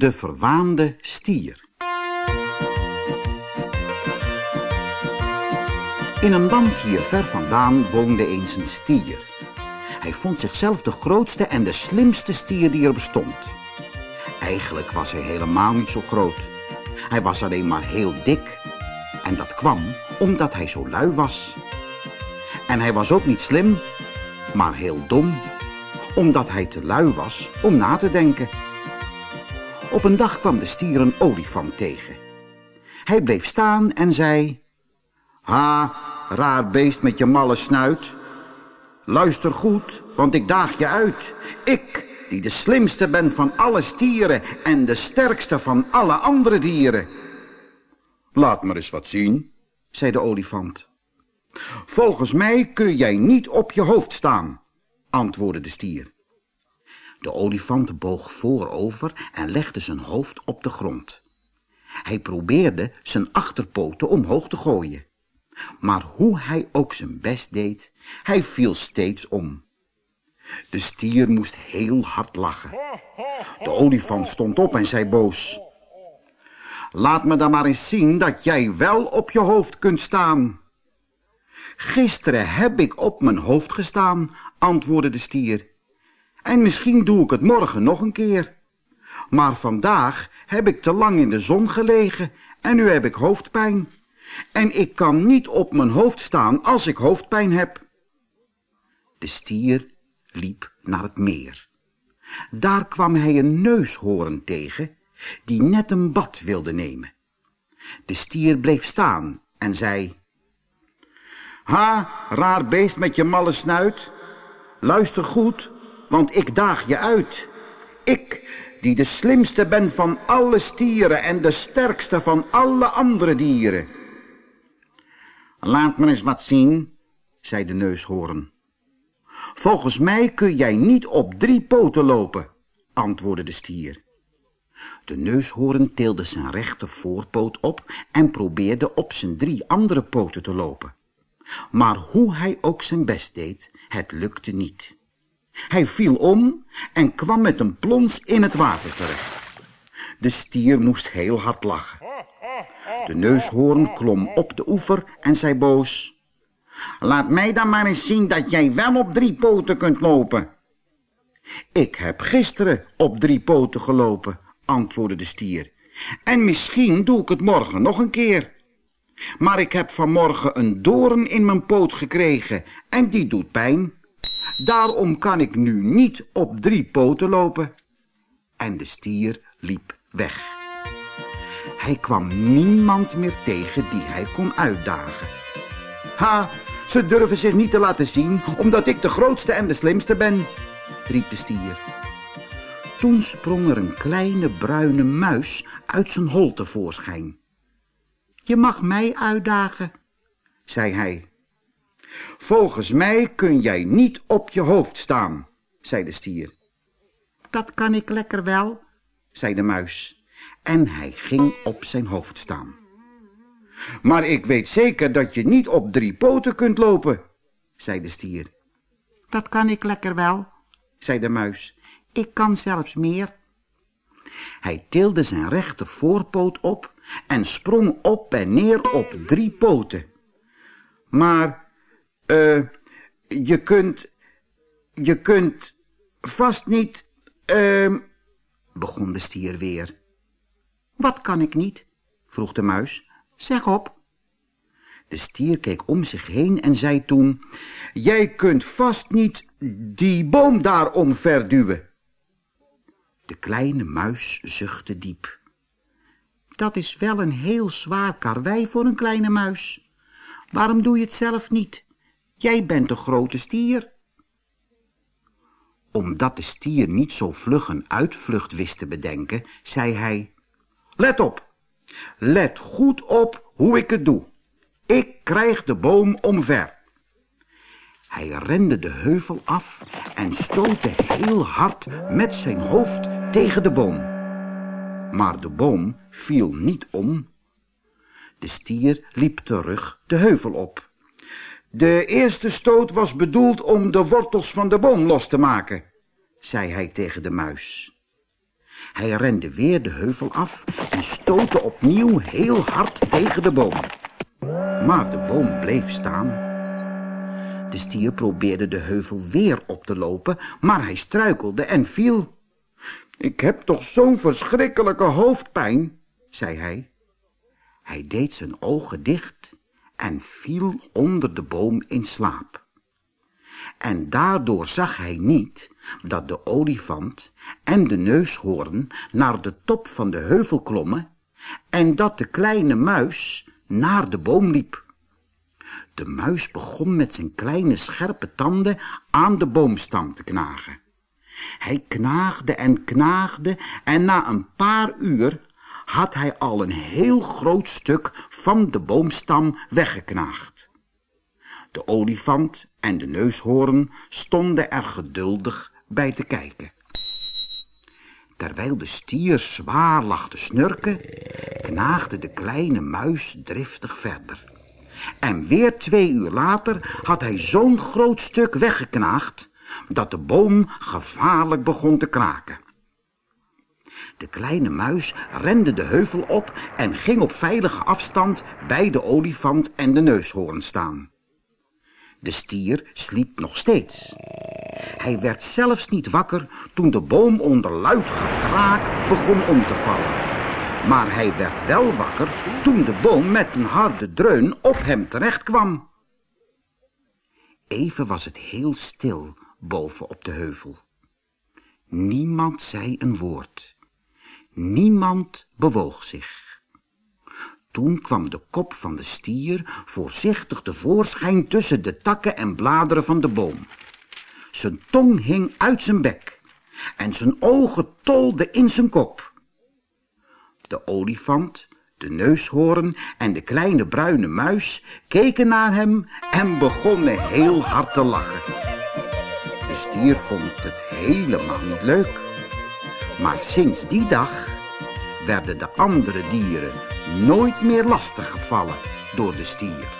De verwaande stier In een land hier ver vandaan woonde eens een stier. Hij vond zichzelf de grootste en de slimste stier die er bestond. Eigenlijk was hij helemaal niet zo groot. Hij was alleen maar heel dik. En dat kwam omdat hij zo lui was. En hij was ook niet slim, maar heel dom, omdat hij te lui was om na te denken. Op een dag kwam de stier een olifant tegen. Hij bleef staan en zei... Ha, raar beest met je malle snuit. Luister goed, want ik daag je uit. Ik, die de slimste ben van alle stieren en de sterkste van alle andere dieren. Laat maar eens wat zien, zei de olifant. Volgens mij kun jij niet op je hoofd staan, antwoordde de stier. De olifant boog voorover en legde zijn hoofd op de grond. Hij probeerde zijn achterpoten omhoog te gooien. Maar hoe hij ook zijn best deed, hij viel steeds om. De stier moest heel hard lachen. De olifant stond op en zei boos. Laat me dan maar eens zien dat jij wel op je hoofd kunt staan. Gisteren heb ik op mijn hoofd gestaan, antwoordde de stier. En misschien doe ik het morgen nog een keer. Maar vandaag heb ik te lang in de zon gelegen en nu heb ik hoofdpijn. En ik kan niet op mijn hoofd staan als ik hoofdpijn heb. De stier liep naar het meer. Daar kwam hij een neushoorn tegen, die net een bad wilde nemen. De stier bleef staan en zei... Ha, raar beest met je malle snuit, luister goed, want ik daag je uit. Ik, die de slimste ben van alle stieren en de sterkste van alle andere dieren. Laat me eens wat zien, zei de neushoorn. Volgens mij kun jij niet op drie poten lopen, antwoordde de stier. De neushoorn tilde zijn rechter voorpoot op en probeerde op zijn drie andere poten te lopen. Maar hoe hij ook zijn best deed, het lukte niet. Hij viel om en kwam met een plons in het water terecht. De stier moest heel hard lachen. De neushoorn klom op de oever en zei boos... Laat mij dan maar eens zien dat jij wel op drie poten kunt lopen. Ik heb gisteren op drie poten gelopen, antwoordde de stier. En misschien doe ik het morgen nog een keer. Maar ik heb vanmorgen een doorn in mijn poot gekregen en die doet pijn. Daarom kan ik nu niet op drie poten lopen. En de stier liep weg. Hij kwam niemand meer tegen die hij kon uitdagen. Ha, ze durven zich niet te laten zien, omdat ik de grootste en de slimste ben, riep de stier. Toen sprong er een kleine bruine muis uit zijn hol tevoorschijn. Je mag mij uitdagen, zei hij. Volgens mij kun jij niet op je hoofd staan, zei de stier. Dat kan ik lekker wel, zei de muis, en hij ging op zijn hoofd staan. Maar ik weet zeker dat je niet op drie poten kunt lopen, zei de stier. Dat kan ik lekker wel, zei de muis. Ik kan zelfs meer. Hij tilde zijn rechter voorpoot op en sprong op en neer op drie poten. Maar, eh, je kunt, je kunt vast niet, eh, begon de stier weer. Wat kan ik niet? vroeg de muis. Zeg op. De stier keek om zich heen en zei toen, Jij kunt vast niet die boom daar omverduwen. De kleine muis zuchtte diep. Dat is wel een heel zwaar karwei voor een kleine muis. Waarom doe je het zelf niet? Jij bent de grote stier. Omdat de stier niet zo vlug een uitvlucht wist te bedenken, zei hij... Let op, let goed op hoe ik het doe. Ik krijg de boom omver. Hij rende de heuvel af en stootte heel hard met zijn hoofd tegen de boom. Maar de boom viel niet om. De stier liep terug de heuvel op. De eerste stoot was bedoeld om de wortels van de boom los te maken, zei hij tegen de muis. Hij rende weer de heuvel af en stootte opnieuw heel hard tegen de boom. Maar de boom bleef staan. De stier probeerde de heuvel weer op te lopen, maar hij struikelde en viel. Ik heb toch zo'n verschrikkelijke hoofdpijn, zei hij. Hij deed zijn ogen dicht en viel onder de boom in slaap. En daardoor zag hij niet dat de olifant en de neushoorn naar de top van de heuvel klommen en dat de kleine muis naar de boom liep. De muis begon met zijn kleine scherpe tanden aan de boomstam te knagen. Hij knaagde en knaagde en na een paar uur had hij al een heel groot stuk van de boomstam weggeknaagd. De olifant en de neushoorn stonden er geduldig bij te kijken. Terwijl de stier zwaar lag te snurken, knaagde de kleine muis driftig verder. En weer twee uur later had hij zo'n groot stuk weggeknaagd, dat de boom gevaarlijk begon te kraken. De kleine muis rende de heuvel op en ging op veilige afstand bij de olifant en de neushoorn staan. De stier sliep nog steeds. Hij werd zelfs niet wakker toen de boom onder luid gekraak begon om te vallen. Maar hij werd wel wakker toen de boom met een harde dreun op hem terecht kwam. Even was het heel stil boven op de heuvel. Niemand zei een woord. Niemand bewoog zich. Toen kwam de kop van de stier voorzichtig tevoorschijn tussen de takken en bladeren van de boom. Zijn tong hing uit zijn bek en zijn ogen tolden in zijn kop. De olifant, de neushoorn en de kleine bruine muis keken naar hem en begonnen heel hard te lachen. De stier vond het helemaal niet leuk. Maar sinds die dag werden de andere dieren nooit meer lastig gevallen door de stier.